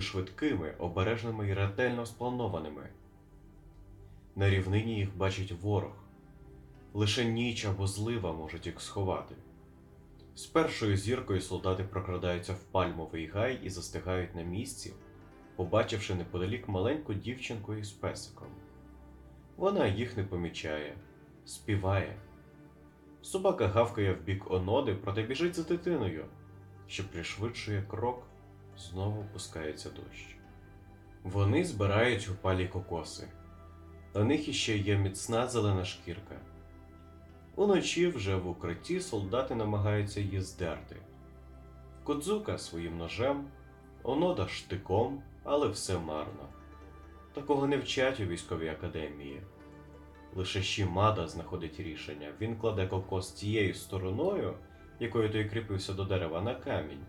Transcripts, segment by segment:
швидкими, обережними і ретельно спланованими. На рівнині їх бачить ворог. Лише ніч або злива можуть їх сховати. З першою зіркою солдати прокрадаються в пальмовий гай і застигають на місці, побачивши неподалік маленьку дівчинку із песиком. Вона їх не помічає, співає. Собака гавкає в бік оноди, проте біжить за дитиною, що пришвидшує крок, знову пускається дощ. Вони збирають упалі кокоси. На них іще є міцна зелена шкірка. Уночі вже в укритті солдати намагаються її здерти. Кодзука своїм ножем, онода штиком, але все марно. Такого не вчать у військовій академії. Лише Шімада знаходить рішення. Він кладе кокос тією стороною, якою той кріпився до дерева на камінь,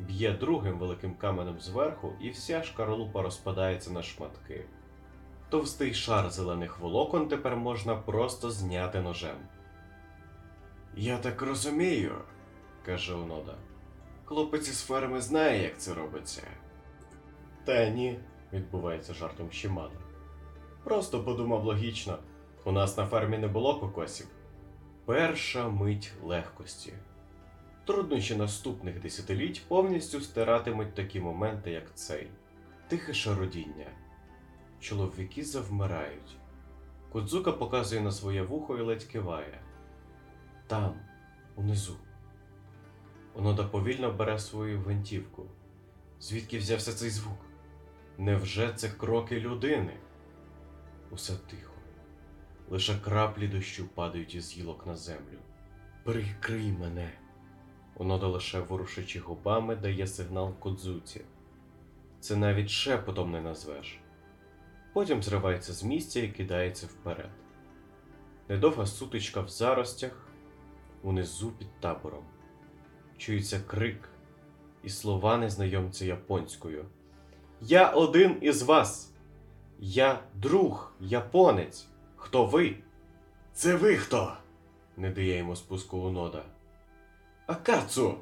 б'є другим великим каменем зверху, і вся шкаралупа розпадається на шматки. Товстий шар зелених волокон тепер можна просто зняти ножем. Я так розумію, каже Онода. Хлопець із ферми знає, як це робиться. Та ні, відбувається жартом Шімада. Просто подумав логічно. У нас на фермі не було кокосів. Перша мить легкості. Труднощі наступних десятиліть повністю стиратимуть такі моменти, як цей. Тихе шародіння. Чоловіки завмирають. Кудзука показує на своє вухо і ледь киває. Там, унизу. Онода повільно бере свою гвинтівку. Звідки взявся цей звук? Невже це кроки людини? Усе тихо. Лише краплі дощу падають із гілок на землю. Прикрий мене. Онода лише ворушачи губами дає сигнал кодзуці. Це навіть шепотом не назвеш. Потім зривається з місця і кидається вперед. Недовга сутичка в заростях, унизу під табором. Чується крик і слова незнайомця японською. Я один із вас. Я друг, японець. Хто ви? Це ви хто? не дає йому спуску Унода. Акацу!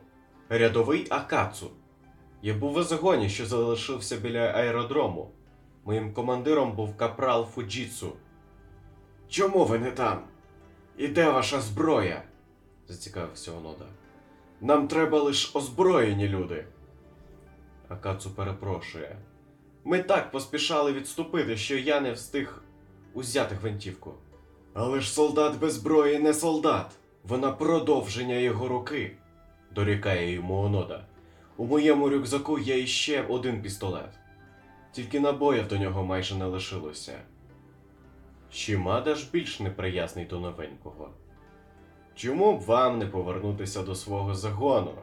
Рядовий Акацу. Я був у загоні, що залишився біля аеродрому. Моїм командиром був капрал Фуджіцу. Чому ви не там? І де ваша зброя? зацікавився Онода. Нам треба лиш озброєні люди. Акацу перепрошує. Ми так поспішали відступити, що я не встиг узяти гвинтівку. Але ж солдат без зброї не солдат. Вона продовження його руки, дорікає йому Онода. У моєму рюкзаку є іще один пістолет. Тільки набоїв до нього майже не лишилося. Шімада ж більш неприязний до новенького. Чому б вам не повернутися до свого загону?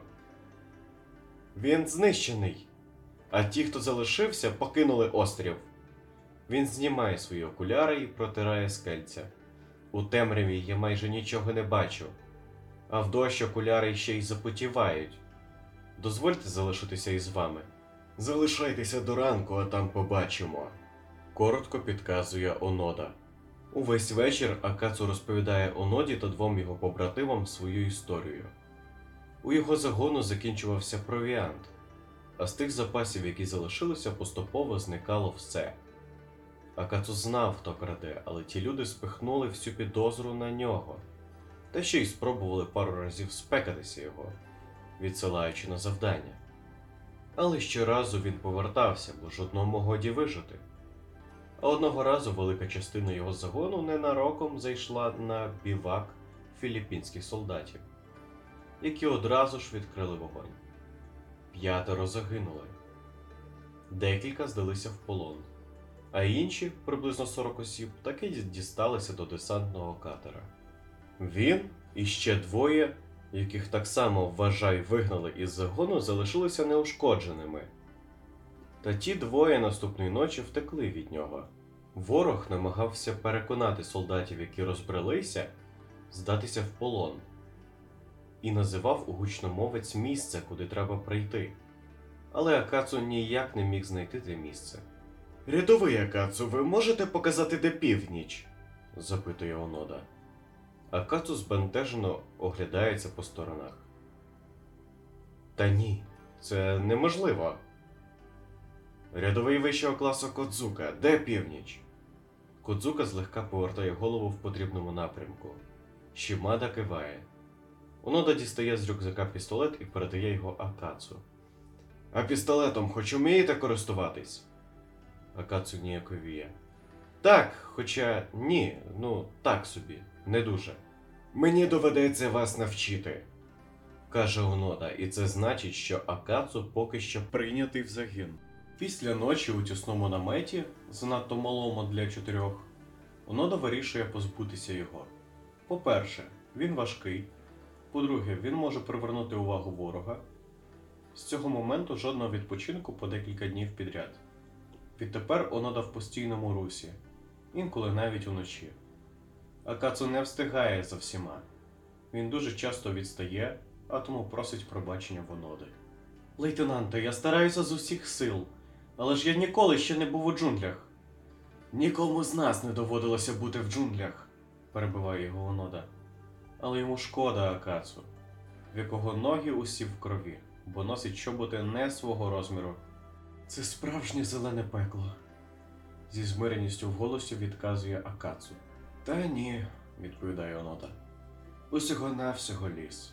Він знищений, а ті, хто залишився, покинули острів. Він знімає свої окуляри і протирає скельця. У темряві я майже нічого не бачу, а в дощ окуляри ще й запотівають. Дозвольте залишитися із вами. Залишайтеся до ранку, а там побачимо. Коротко підказує Онода. Увесь вечір Акацу розповідає Оноді та двом його побратимам свою історію. У його загону закінчувався провіант, а з тих запасів, які залишилися, поступово зникало все. Акацу знав, хто краде, але ті люди спихнули всю підозру на нього, та ще й спробували пару разів спекатися його, відсилаючи на завдання. Але щоразу він повертався, бо ж одному годі вижити. А одного разу велика частина його загону ненароком зайшла на бівак філіппінських солдатів, які одразу ж відкрили вогонь. П'ятеро загинули. Декілька здалися в полон, а інші, приблизно 40 осіб, таки дісталися до десантного катера. Він і ще двоє, яких так само вважай вигнали із загону, залишилися неушкодженими. Та ті двоє наступної ночі втекли від нього. Ворог намагався переконати солдатів, які розбрелися, здатися в полон, і називав у гучномовець місце, куди треба прийти. Але Акацу ніяк не міг знайти те місце. Рядовий Акацу, ви можете показати, де північ? запитує Онода. Акацу збентежено оглядається по сторонах. Та ні, це неможливо. Рядовий вищого класу Кодзука, де північ? Кодзука злегка повертає голову в потрібному напрямку. Шімада киває. Онода дістає з рюкзака пістолет і передає його Акацу. А пістолетом хоч умієте користуватись? Акацу ніяковіє. Так, хоча ні, ну так собі, не дуже. Мені доведеться вас навчити, каже Онода, і це значить, що Акацу поки що прийнятий в загін. Після ночі у тісному наметі, занадто малому для чотирьох, Онода вирішує позбутися його. По-перше, він важкий. По-друге, він може привернути увагу ворога. З цього моменту жодного відпочинку по декілька днів підряд. Відтепер Онода в постійному русі, інколи навіть уночі. Акацу не встигає за всіма. Він дуже часто відстає, а тому просить пробачення в Оноди. Лейтенанте, я стараюся з усіх сил, але ж я ніколи ще не був у джунглях. Нікому з нас не доводилося бути в джунглях, перебиває його Онода. Але йому шкода Акацу, в якого ноги усі в крові, бо носить чоботи не свого розміру. Це справжнє зелене пекло. Зі змиреністю в голосі відказує Акацу. Та ні, відповідає Онода. Усього навсього ліс.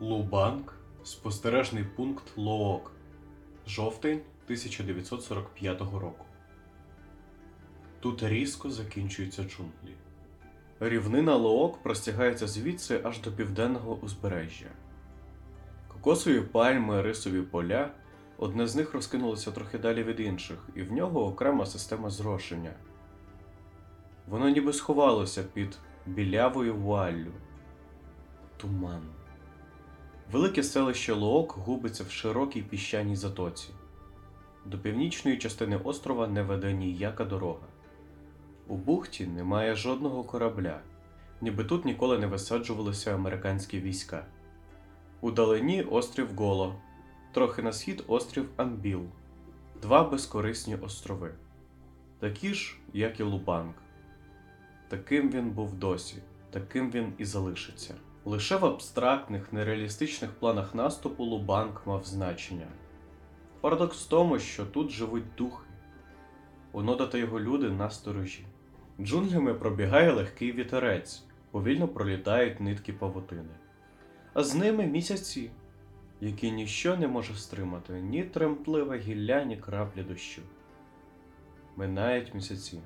Лубанк спостережний пункт Лоок. Жовтень 1945 року. Тут різко закінчуються джунглі. Рівнина Лоок простягається звідси аж до південного узбережжя. Кокосові пальми, рисові поля, одне з них розкинулося трохи далі від інших, і в нього окрема система зрошення. Воно ніби сховалося під білявою вуаллю. Туман. Велике селище Лоок губиться в широкій піщаній затоці. До північної частини острова не веде ніяка дорога. У бухті немає жодного корабля, ніби тут ніколи не висаджувалися американські війська. Удалині острів Голо, трохи на схід острів Анбіл, два безкорисні острови, такі ж, як і Лубанг. Таким він був досі, таким він і залишиться. Лише в абстрактних, нереалістичних планах наступу Лубанг мав значення. Парадокс в тому, що тут живуть духи. Онода та його люди на сторожі. Джунглями пробігає легкий вітерець, повільно пролітають нитки павутини. А з ними місяці, які ніщо не може стримати, ні тремтливе гілля, ні краплі дощу. Минають місяці.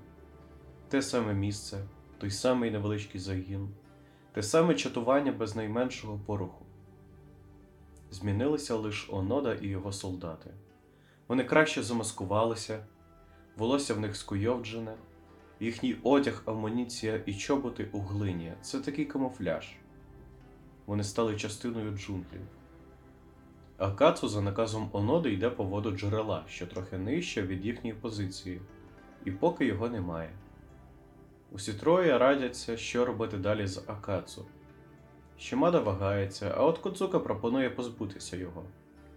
Те саме місце, той самий невеличкий загін, те саме чатування без найменшого поруху. Змінилися лише Онода і його солдати. Вони краще замаскувалися, волосся в них скуйовджене, їхній одяг, амуніція і чоботи у глині це такий камуфляж. Вони стали частиною джунглів. А Кацу за наказом Оноди йде по воду джерела, що трохи нижче від їхньої позиції, і поки його немає. Усі троє радяться, що робити далі з Акацу. Щемада вагається, а от Куцука пропонує позбутися його.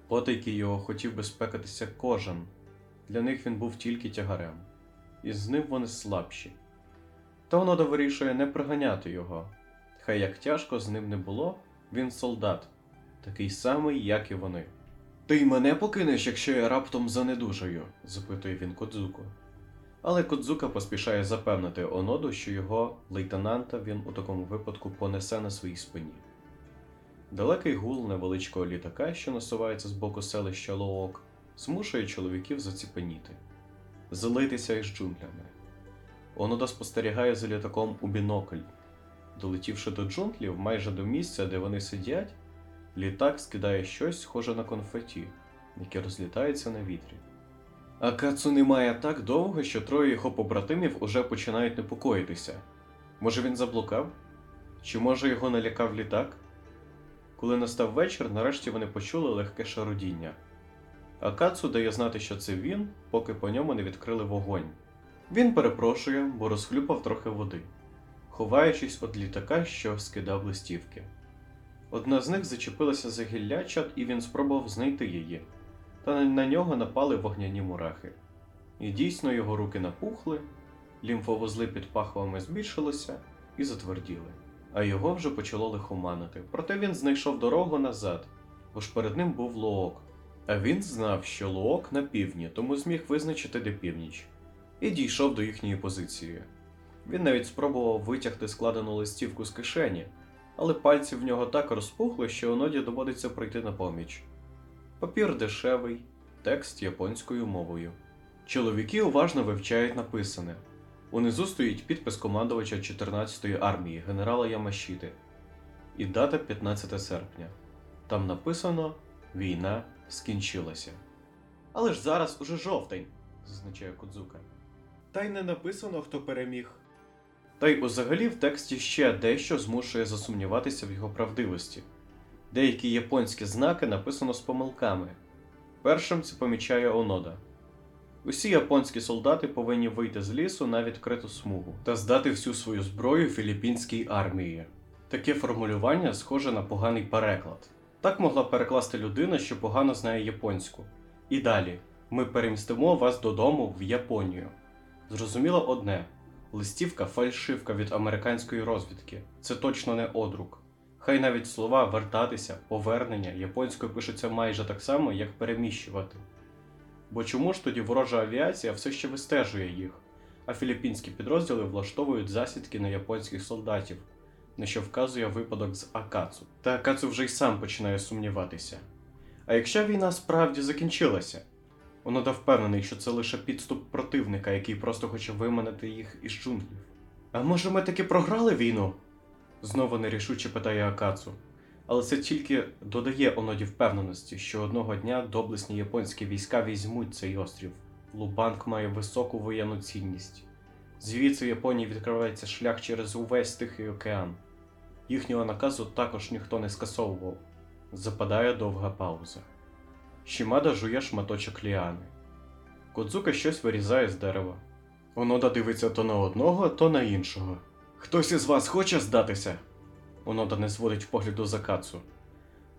Потайки його хотів би спекатися кожен. Для них він був тільки тягарем, і з ним вони слабші. Та Онода вирішує не приганяти його. Хай як тяжко з ним не було, він солдат, такий самий, як і вони. Ти й мене покинеш, якщо я раптом занедужаю? запитує він Кодзуку. Але Кодзука поспішає запевнити Оноду, що його лейтенанта він у такому випадку понесе на своїй спині. Далекий гул невеличкого літака, що насувається з боку селища Лоок, змушує чоловіків заціпеніти, злитися із джунглями. Онода спостерігає за літаком у бінокль. Долетівши до джунглів, майже до місця, де вони сидять, літак скидає щось схоже на конфеті, яке розлітається на вітрі. А Кацу немає так довго, що троє його побратимів уже починають непокоїтися. Може він заблукав? Чи може його налякав літак? Коли настав вечір, нарешті вони почули легке шарудіння. А Кацу дає знати, що це він, поки по ньому не відкрили вогонь. Він перепрошує, бо розхлюпав трохи води, ховаючись від літака, що скидав листівки. Одна з них зачепилася за гіллячат, і він спробував знайти її та на нього напали вогняні мурахи. І дійсно його руки напухли, лімфовузли під пахвами збільшилися і затверділи, а його вже почало лихоманити. Проте він знайшов дорогу назад бо ж перед ним був Лоок. А він знав, що Лоок на півдні, тому зміг визначити, де північ, і дійшов до їхньої позиції. Він навіть спробував витягти складену листівку з кишені, але пальці в нього так розпухли, що оноді доводиться прийти на поміч. Папір дешевий, текст японською мовою. Чоловіки уважно вивчають написане. Унизу стоїть підпис командувача 14-ї армії генерала Ямашіти і дата 15 серпня. Там написано Війна скінчилася. Але ж зараз уже жовтень, зазначає Кудзука. Та й не написано, хто переміг. Та й узагалі в тексті ще дещо змушує засумніватися в його правдивості. Деякі японські знаки написано з помилками. Першим це помічає Онода. Усі японські солдати повинні вийти з лісу на відкриту смугу та здати всю свою зброю філіппінській армії. Таке формулювання схоже на поганий переклад. Так могла перекласти людина, що погано знає японську. І далі ми перемістимо вас додому в Японію. Зрозуміло одне: листівка фальшивка від американської розвідки. Це точно не одрук. Хай навіть слова вертатися, повернення японською пишуться майже так само, як переміщувати. Бо чому ж тоді ворожа авіація все ще вистежує їх, а філіппінські підрозділи влаштовують засідки на японських солдатів, на що вказує випадок з Акацу. Та Акацу вже й сам починає сумніватися. А якщо війна справді закінчилася? Онода впевнений, що це лише підступ противника, який просто хоче виманити їх із джунглів. А може ми таки програли війну? Знову нерішуче питає Акацу. Але це тільки додає Оноді впевненості, що одного дня доблесні японські війська візьмуть цей острів. Лубанг має високу воєнну цінність. Звідси Японії відкривається шлях через увесь Тихий океан. Їхнього наказу також ніхто не скасовував. Западає довга пауза. Шімада жує шматочок ліани. Кодзука щось вирізає з дерева. Онода дивиться то на одного, то на іншого. Хтось із вас хоче здатися? Онода не зводить погляду за Кацу.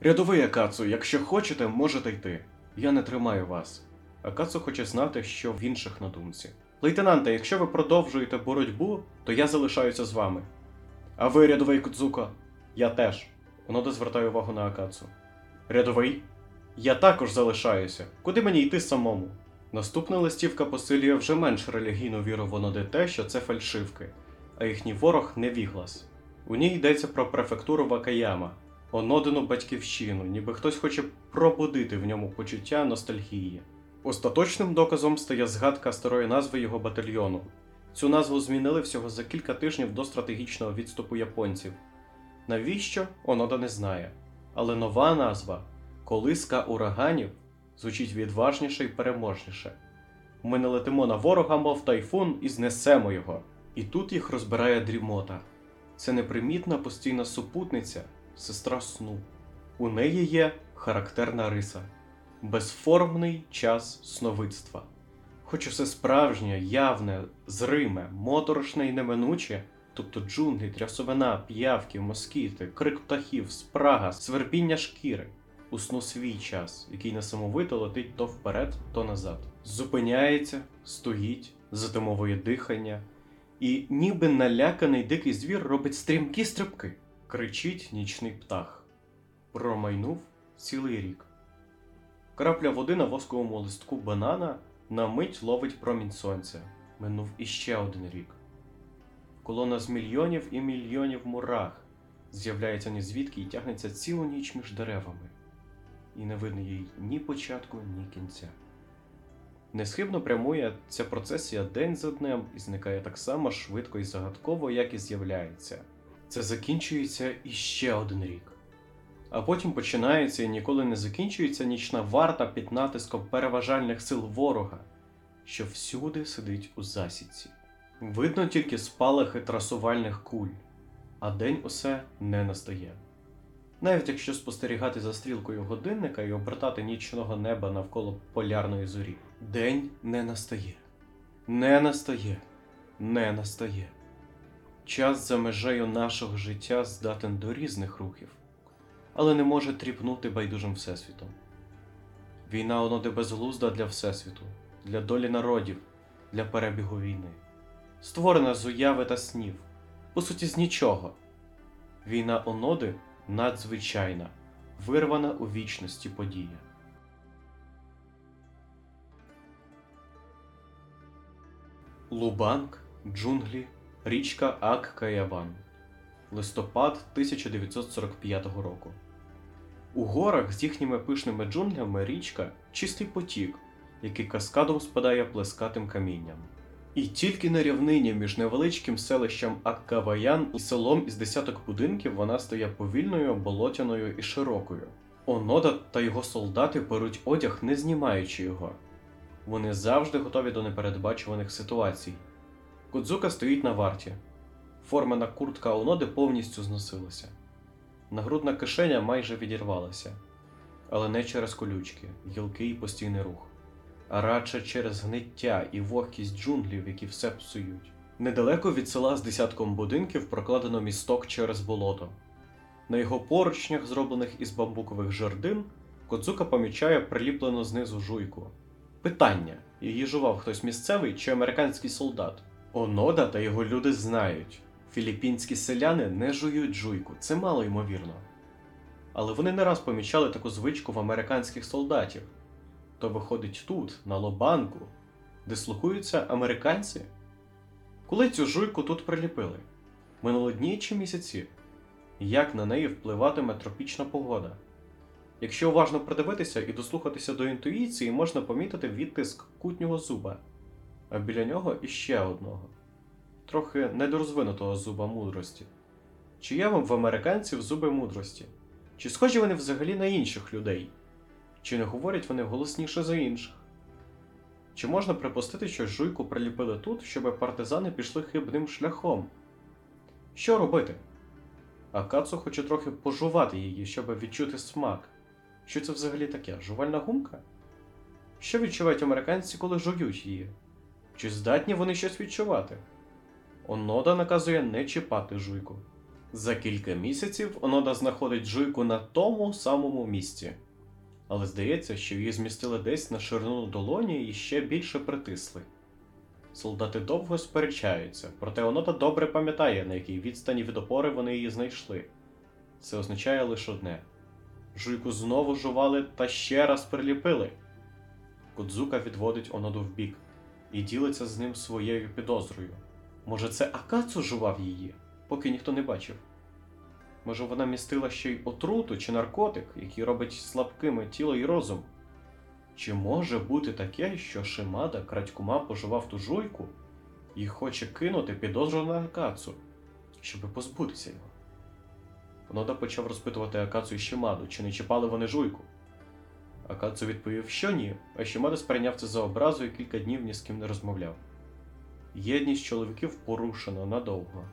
Рядовий Акацу, якщо хочете, можете йти. Я не тримаю вас. Акацу хоче знати, що в інших на думці. Лейтенанте, якщо ви продовжуєте боротьбу, то я залишаюся з вами. А ви, рядовий Кудзуко? Я теж. Онода звертає увагу на Акацу. Рядовий? Я також залишаюся. Куди мені йти самому? Наступна листівка посилює вже менш релігійну віру в Оноди те, що це фальшивки, а їхній ворог невіглас. У ній йдеться про префектуру Вакаяма, онодину батьківщину, ніби хтось хоче пробудити в ньому почуття ностальгії. Остаточним доказом стає згадка старої назви його батальйону. Цю назву змінили всього за кілька тижнів до стратегічного відступу японців. Навіщо Онода не знає, але нова назва Колиска ураганів звучить відважніше і переможніше. Ми не летимо на ворога, мов тайфун, і знесемо його. І тут їх розбирає дрімота. Це непримітна постійна супутниця, сестра сну. У неї є характерна риса, безформний час сновидства. Хоч усе справжнє, явне, зриме, моторошне і неминуче, тобто джунглі, трясовина, п'явки, москіти, крик птахів, спрага, свербіння шкіри, у свій час, який несамовито летить то вперед, то назад. Зупиняється, стоїть, затимовує дихання, і ніби наляканий дикий звір робить стрімкі стрибки. Кричить нічний птах. Промайнув цілий рік. Крапля води на восковому листку банана на мить ловить промінь сонця. Минув іще один рік. Колона з мільйонів і мільйонів мурах з'являється ні звідки і тягнеться цілу ніч між деревами. І не видно їй ні початку, ні кінця. Несхибно прямує ця процесія день за днем і зникає так само швидко і загадково, як і з'являється. Це закінчується іще один рік. А потім починається і ніколи не закінчується нічна варта під натиском переважальних сил ворога, що всюди сидить у засідці. Видно тільки спалахи трасувальних куль, а день усе не настає. Навіть якщо спостерігати за стрілкою годинника і обертати нічного неба навколо полярної зорі, день не настає, не настає, не настає. Час за межею нашого життя здатен до різних рухів, але не може тріпнути байдужим всесвітом. Війна оноди безглузда для всесвіту, для долі народів, для перебігу війни, створена з уяви та снів, по суті, з нічого. Війна оноди надзвичайна, вирвана у вічності подія. Лубанг, джунглі, річка Ак-Каяван. Листопад 1945 року. У горах з їхніми пишними джунглями річка чистий потік, який каскадом спадає плескатим камінням. І тільки на рівнині між невеличким селищем Аккаваян і селом із десяток будинків вона стає повільною, болотяною і широкою. Онода та його солдати беруть одяг, не знімаючи його. Вони завжди готові до непередбачуваних ситуацій. Кудзука стоїть на варті. Формена куртка Оноди повністю зносилася. Нагрудна кишеня майже відірвалася, але не через колючки, гілки і постійний рух, а радше через гниття і вогкість джунглів, які все псують. Недалеко від села з десятком будинків прокладено місток через болото. На його поручнях, зроблених із бамбукових жердин, Кодзука помічає приліплену знизу жуйку. Питання: її жував хтось місцевий чи американський солдат? Онода та його люди знають. Філіппінські селяни не жують жуйку, це мало ймовірно. Але вони не раз помічали таку звичку в американських солдатів. То виходить тут, на Лобанку, дислокуються американці. Коли цю жуйку тут приліпили? Минуло дні чи місяці? Як на неї впливатиме тропічна погода? Якщо уважно придивитися і дослухатися до інтуїції, можна помітити відтиск кутнього зуба, а біля нього іще одного трохи недорозвинутого зуба мудрості. Чи є вам в американців зуби мудрості? Чи схожі вони взагалі на інших людей? Чи не говорять вони голосніше за інших? Чи можна припустити, що жуйку приліпили тут, щоб партизани пішли хибним шляхом? Що робити? Акацу хоче трохи пожувати її, щоб відчути смак. Що це взагалі таке? Жувальна гумка? Що відчувають американці, коли жують її? Чи здатні вони щось відчувати? Онода наказує не чіпати жуйку. За кілька місяців Онода знаходить жуйку на тому самому місці. Але здається, що її змістили десь на ширину долоні і ще більше притисли. Солдати довго сперечаються, проте Онода добре пам'ятає, на якій відстані від опори вони її знайшли. Це означає лише одне: жуйку знову жували та ще раз приліпили. Кудзука відводить Оноду вбік і ділиться з ним своєю підозрою. Може, це Акацу жував її, поки ніхто не бачив. Може, вона містила ще й отруту чи наркотик, який робить слабкими тіло і розум. Чи може бути таке, що Шимада крадькома поживав ту жуйку і хоче кинути підозру на Акацу, щоб позбутися його? Онода почав розпитувати Акацу і Шимаду, чи не чіпали вони жуйку. Акацу відповів, що ні, а Шимада сприйняв це за образу і кілька днів ні з ким не розмовляв. Єдність чоловіків порушено надовго.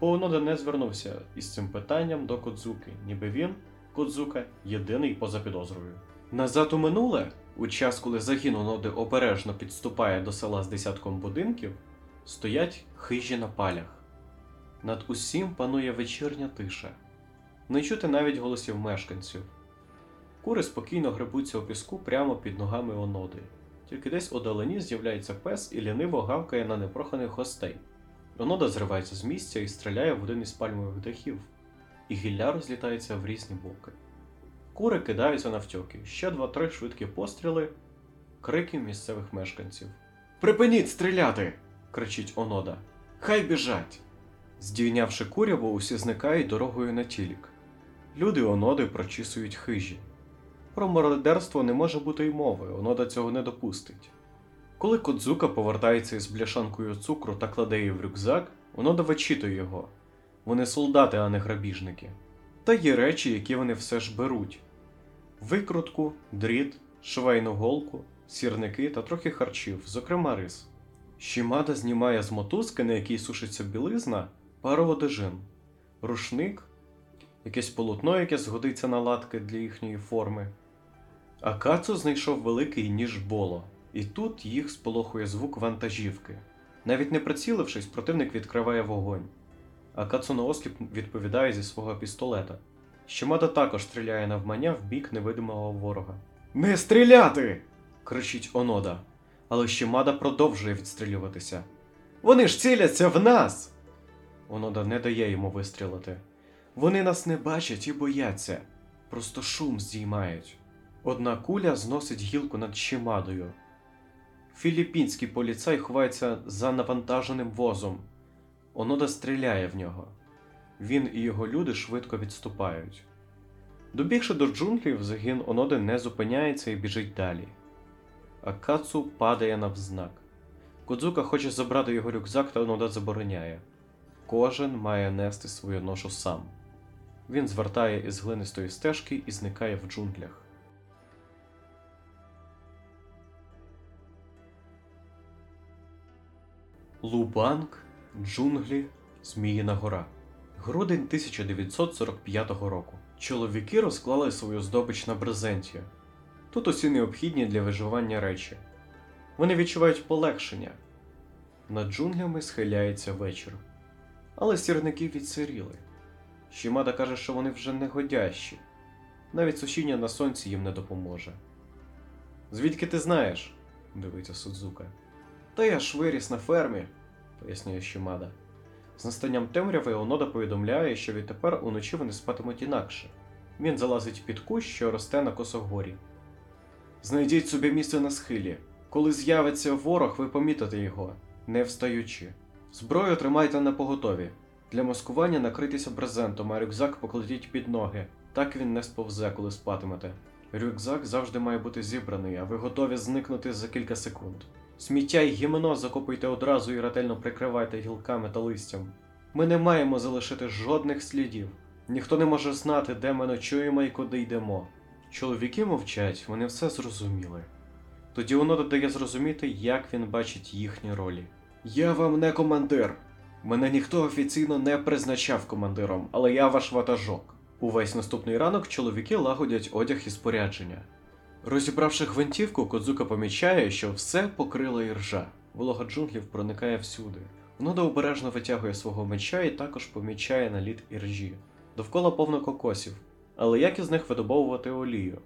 Поонода не звернувся із цим питанням до Кодзуки, ніби він, Кодзука, єдиний поза підозрою. Назад у минуле, у час, коли загін Оноди обережно підступає до села з десятком будинків, стоять хижі на палях. Над усім панує вечірня тиша. Не чути навіть голосів мешканців. Кури спокійно гребуться у піску прямо під ногами Оноди. Тільки десь удалині з'являється пес і ліниво гавкає на непроханих гостей. Онода зривається з місця і стріляє в один із пальмових дахів, і гілля розлітається в різні боки. Кури кидаються навтьоки, ще два-три швидкі постріли, крики місцевих мешканців. Припиніть стріляти! кричить Онода. Хай біжать! Здійнявши куряву, усі зникають дорогою на тілік. Люди Оноди прочісують хижі. Про мародерство не може бути й мови, Онода цього не допустить. Коли Кодзука повертається із бляшанкою цукру та кладе її в рюкзак, Онода вичитує його. Вони солдати, а не грабіжники. Та є речі, які вони все ж беруть: викрутку, дріт, швейну голку, сірники та трохи харчів, зокрема рис. Шімада знімає з мотузки, на якій сушиться білизна, пару одежин, рушник, якесь полотно, яке згодиться на латки для їхньої форми. Акацу знайшов великий ніж боло, і тут їх сполохує звук вантажівки. Навіть не прицілившись, противник відкриває вогонь. Акацу наосліп відповідає зі свого пістолета. Щемада також стріляє навмання в бік невидимого ворога. Не стріляти! кричить Онода. Але Щемада продовжує відстрілюватися. Вони ж ціляться в нас! Онода не дає йому вистрілити. Вони нас не бачать і бояться. просто шум здіймають. Одна куля зносить гілку над Шимадою. Філіппінський поліцай ховається за навантаженим возом. Онода стріляє в нього. Він і його люди швидко відступають. Добігши до джунглів, загін Оноди не зупиняється і біжить далі. Акацу падає навзнак. Кодзука хоче забрати його рюкзак, та Онода забороняє. Кожен має нести свою ношу сам. Він звертає із глинистої стежки і зникає в джунглях. Лубанг, джунглі, Зміїна гора. Грудень 1945 року. Чоловіки розклали свою здобич на брезенті. Тут усі необхідні для виживання речі. Вони відчувають полегшення. Над джунглями схиляється вечір. Але сірники відсиріли. Шімада каже, що вони вже не годящі. Навіть сушіння на сонці їм не допоможе. Звідки ти знаєш? дивиться Судзука. Та я ж виріс на фермі, пояснює Шімада. З настанням темряви Онода повідомляє, що відтепер уночі вони спатимуть інакше. Він залазить під кущ, що росте на косогорі. Знайдіть собі місце на схилі. Коли з'явиться ворог, ви помітите його, не встаючи. Зброю тримайте на поготові. Для маскування накритися брезентом, а рюкзак покладіть під ноги. Так він не сповзе, коли спатимете. Рюкзак завжди має бути зібраний, а ви готові зникнути за кілька секунд. Сміття й гімно закопуйте одразу і ретельно прикривайте гілками та листям. Ми не маємо залишити жодних слідів. Ніхто не може знати, де ми ночуємо і куди йдемо. Чоловіки мовчать, вони все зрозуміли. Тоді воно додає зрозуміти, як він бачить їхні ролі. Я вам не командир. Мене ніхто офіційно не призначав командиром, але я ваш ватажок. Увесь наступний ранок чоловіки лагодять одяг і спорядження. Розібравши гвинтівку, Кодзука помічає, що все покрила іржа. Волога джунглів проникає всюди. Вонода обережно витягує свого меча і також помічає наліт іржі. Довкола повно кокосів, але як із них видобовувати олію?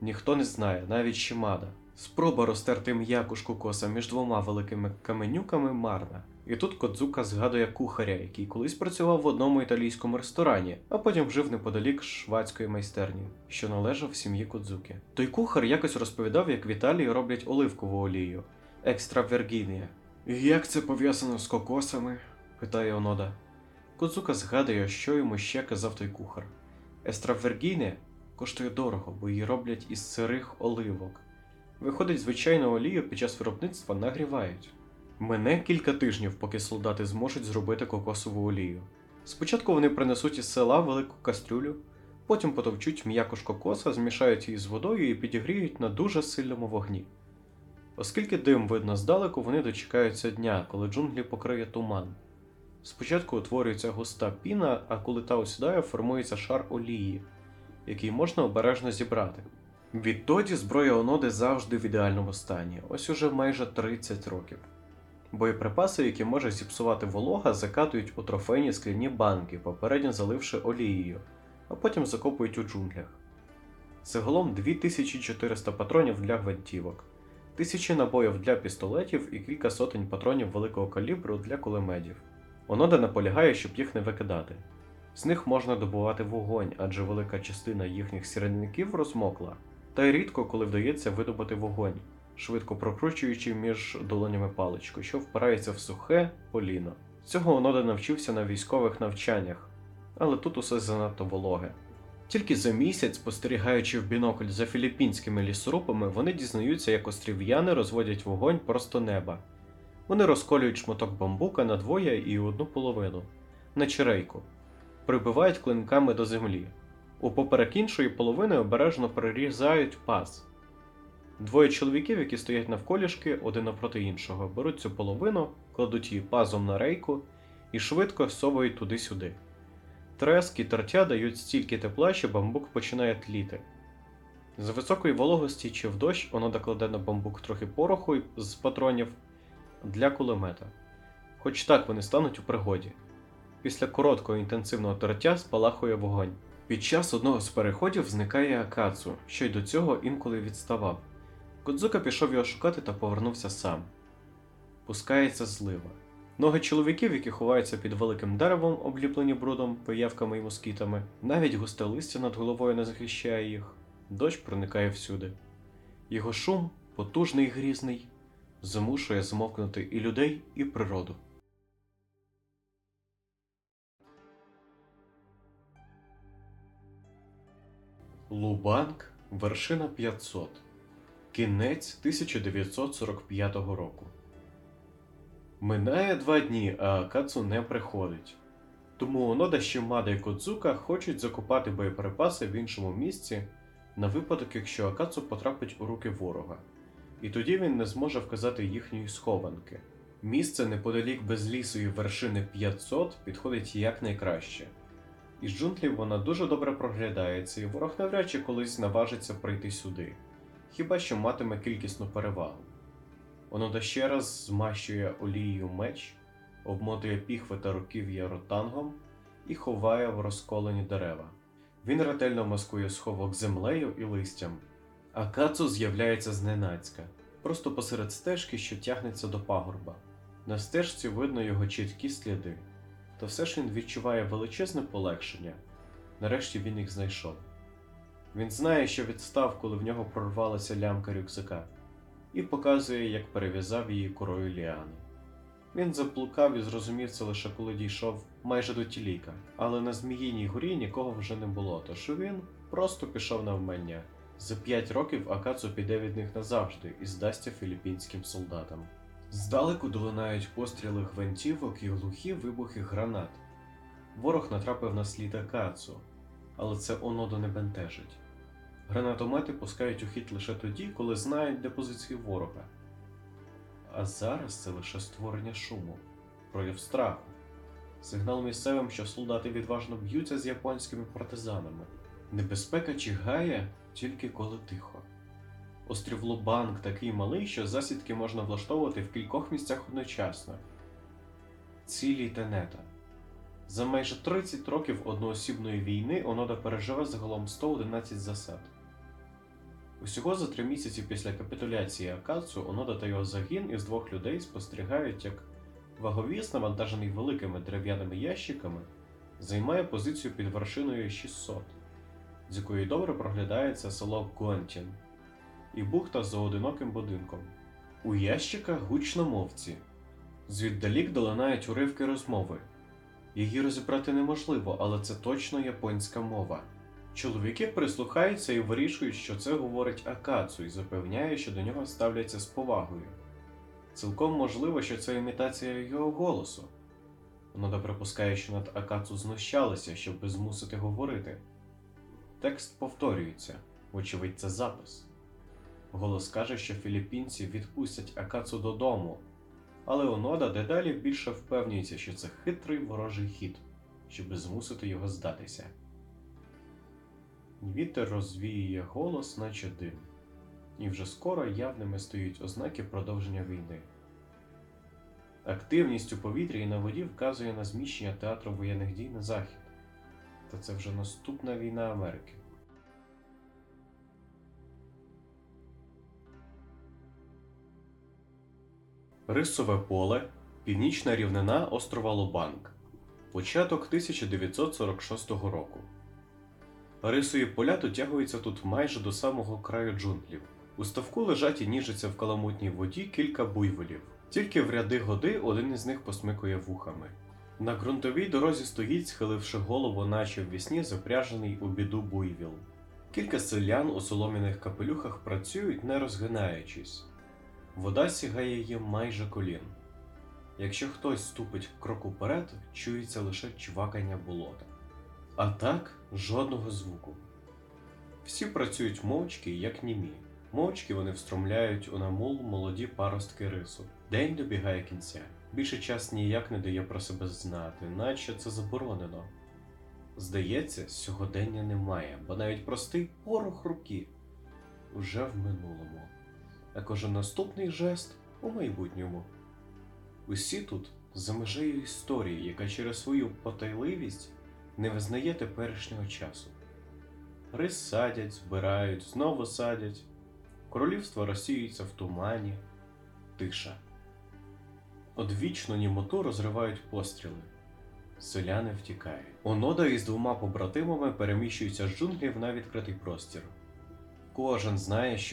Ніхто не знає, навіть Шімада. Спроба розтерти м'якушку коса між двома великими каменюками марна. І тут Кодзука згадує кухаря, який колись працював в одному італійському ресторані, а потім жив неподалік швадської майстерні, що належав сім'ї Кодзуки. Той кухар якось розповідав, як в Італії роблять оливкову олію екстра вергінія. Як це пов'язано з кокосами? питає Онода. Кодзука згадує, що йому ще казав той кухар. Естравергіне коштує дорого, бо її роблять із сирих оливок. Виходить, звичайну олію під час виробництва нагрівають. Мине кілька тижнів, поки солдати зможуть зробити кокосову олію. Спочатку вони принесуть із села велику кастрюлю, потім потовчуть м'якош кокоса, змішають її з водою і підігріють на дуже сильному вогні. Оскільки дим видно здалеку, вони дочекаються дня, коли джунглі покриє туман. Спочатку утворюється густа піна, а коли та осідає, формується шар олії, який можна обережно зібрати. Відтоді зброя Оноди завжди в ідеальному стані, ось уже майже 30 років. Боєприпаси, які може зіпсувати волога, закатують у трофейні скляні банки, попередньо заливши олією, а потім закопують у джунглях. Загалом 2400 патронів для гвинтівок, тисячі набоїв для пістолетів і кілька сотень патронів великого калібру для кулеметів. Онода наполягає, щоб їх не викидати. З них можна добувати вогонь, адже велика частина їхніх сірників розмокла, та й рідко коли вдається видобути вогонь, швидко прокручуючи між долонями паличку, що впирається в сухе поліно. Цього Онода навчився на військових навчаннях, але тут усе занадто вологе. Тільки за місяць, спостерігаючи в бінокль за філіппінськими лісорубами, вони дізнаються, як острів'яни розводять вогонь просто неба. Вони розколюють шматок бамбука на двоє і одну половину на черейку, прибивають клинками до землі. У поперек іншої половини обережно прирізають паз. Двоє чоловіків, які стоять навколішки один напроти іншого, беруть цю половину, кладуть її пазом на рейку і швидко совують туди-сюди. Треск і тертя дають стільки тепла, що бамбук починає тліти. З високої вологості чи в дощ воно докладе на бамбук трохи пороху з патронів для кулемета. Хоч так вони стануть у пригоді. Після короткого інтенсивного тертя спалахує вогонь. Під час одного з переходів зникає Акацу, що й до цього інколи відставав. Кодзука пішов його шукати та повернувся сам. Пускається злива. Ноги чоловіків, які ховаються під великим деревом, обліплені брудом, пиявками і москітами, навіть густе листя над головою не захищає їх. Дощ проникає всюди. Його шум, потужний і грізний, змушує змовкнути і людей, і природу. Лубанк, вершина 500. Кінець 1945 року. Минає два дні, а Акацу не приходить. Тому Онода Шимада і Кодзука хочуть закупати боєприпаси в іншому місці на випадок, якщо Акацу потрапить у руки ворога, і тоді він не зможе вказати їхньої схованки. Місце неподалік безлісої вершини 500 підходить якнайкраще. Із джунглів вона дуже добре проглядається, і ворог навряд чи колись наважиться прийти сюди, хіба що матиме кількісну перевагу. Онода ще раз змащує олією меч, обмотує піхви та руків'я ротангом і ховає в розколені дерева. Він ретельно маскує сховок землею і листям. А Кацу з'являється зненацька, просто посеред стежки, що тягнеться до пагорба. На стежці видно його чіткі сліди, та все ж він відчуває величезне полегшення. Нарешті він їх знайшов. Він знає, що відстав, коли в нього прорвалася лямка рюкзака, і показує, як перев'язав її корою ліани. Він заблукав і зрозумів це лише коли дійшов майже до тіліка, але на Зміїній горі нікого вже не було, тож він просто пішов навмання. За п'ять років Акацу піде від них назавжди і здасться філіппінським солдатам. Здалеку долинають постріли гвинтівок і глухі вибухи гранат. Ворог натрапив на слід Акацу, але це Оноду не бентежить. Гранатомети пускають у хід лише тоді, коли знають, де позиції ворога. А зараз це лише створення шуму, прояв страху, сигнал місцевим, що солдати відважно б'ються з японськими партизанами. Небезпека чигає тільки коли тихо. Острів Лубанг такий малий, що засідки можна влаштовувати в кількох місцях одночасно. Цілі тенета. За майже 30 років одноосібної війни Онода переживе загалом 111 засад. Усього за три місяці після капітуляції Акацу Онода та його загін із двох людей спостерігають, як ваговіз, навантажений великими дерев'яними ящиками, займає позицію під вершиною 600, з якої добре проглядається село Гонтін і бухта за одиноким будинком. У ящиках гучномовці. Звіддалік долинають уривки розмови. Її розібрати неможливо, але це точно японська мова. Чоловіки прислухаються і вирішують, що це говорить Акацу, і запевняє, що до нього ставляться з повагою. Цілком можливо, що це імітація його голосу. Воно припускає, що над Акацу знущалися, щоб змусити говорити. Текст повторюється, вочевидь, це запис. Голос каже, що філіппінці відпустять Акацу додому, але Онода дедалі більше впевнюється, що це хитрий ворожий хід, щоб змусити його здатися. Вітер розвіює голос, наче дим, і вже скоро явними стають ознаки продовження війни. Активність у повітрі і на воді вказує на зміщення театру воєнних дій на захід. Та це вже наступна війна Америки. Рисове поле, північна рівнина острова Лобанк. Початок 1946 року. Рисові поля дотягуються тут майже до самого краю джунглів. У ставку лежать і ніжаться в каламутній воді кілька буйволів. Тільки в ряди годи один із них посмикує вухами. На ґрунтовій дорозі стоїть, схиливши голову, наче в вісні, запряжений у біду буйвіл. Кілька селян у солом'яних капелюхах працюють, не розгинаючись. Вода сягає їм майже колін. Якщо хтось ступить крок уперед, чується лише чвакання болота. А так жодного звуку. Всі працюють мовчки, як німі. Мовчки вони встромляють у намул молоді паростки рису. День добігає кінця. Більше час ніяк не дає про себе знати, наче це заборонено. Здається, сьогодення немає, бо навіть простий порох руки уже в минулому, а кожен наступний жест у майбутньому. Усі тут за межею історії, яка через свою потайливість не визнає теперішнього часу. Рис садять, збирають, знову садять, королівство розсіюється в тумані, тиша. Одвічну німоту розривають постріли. Селяни втікають. Онода із двома побратимами переміщуються з джунглів на відкритий простір. Кожен знає, що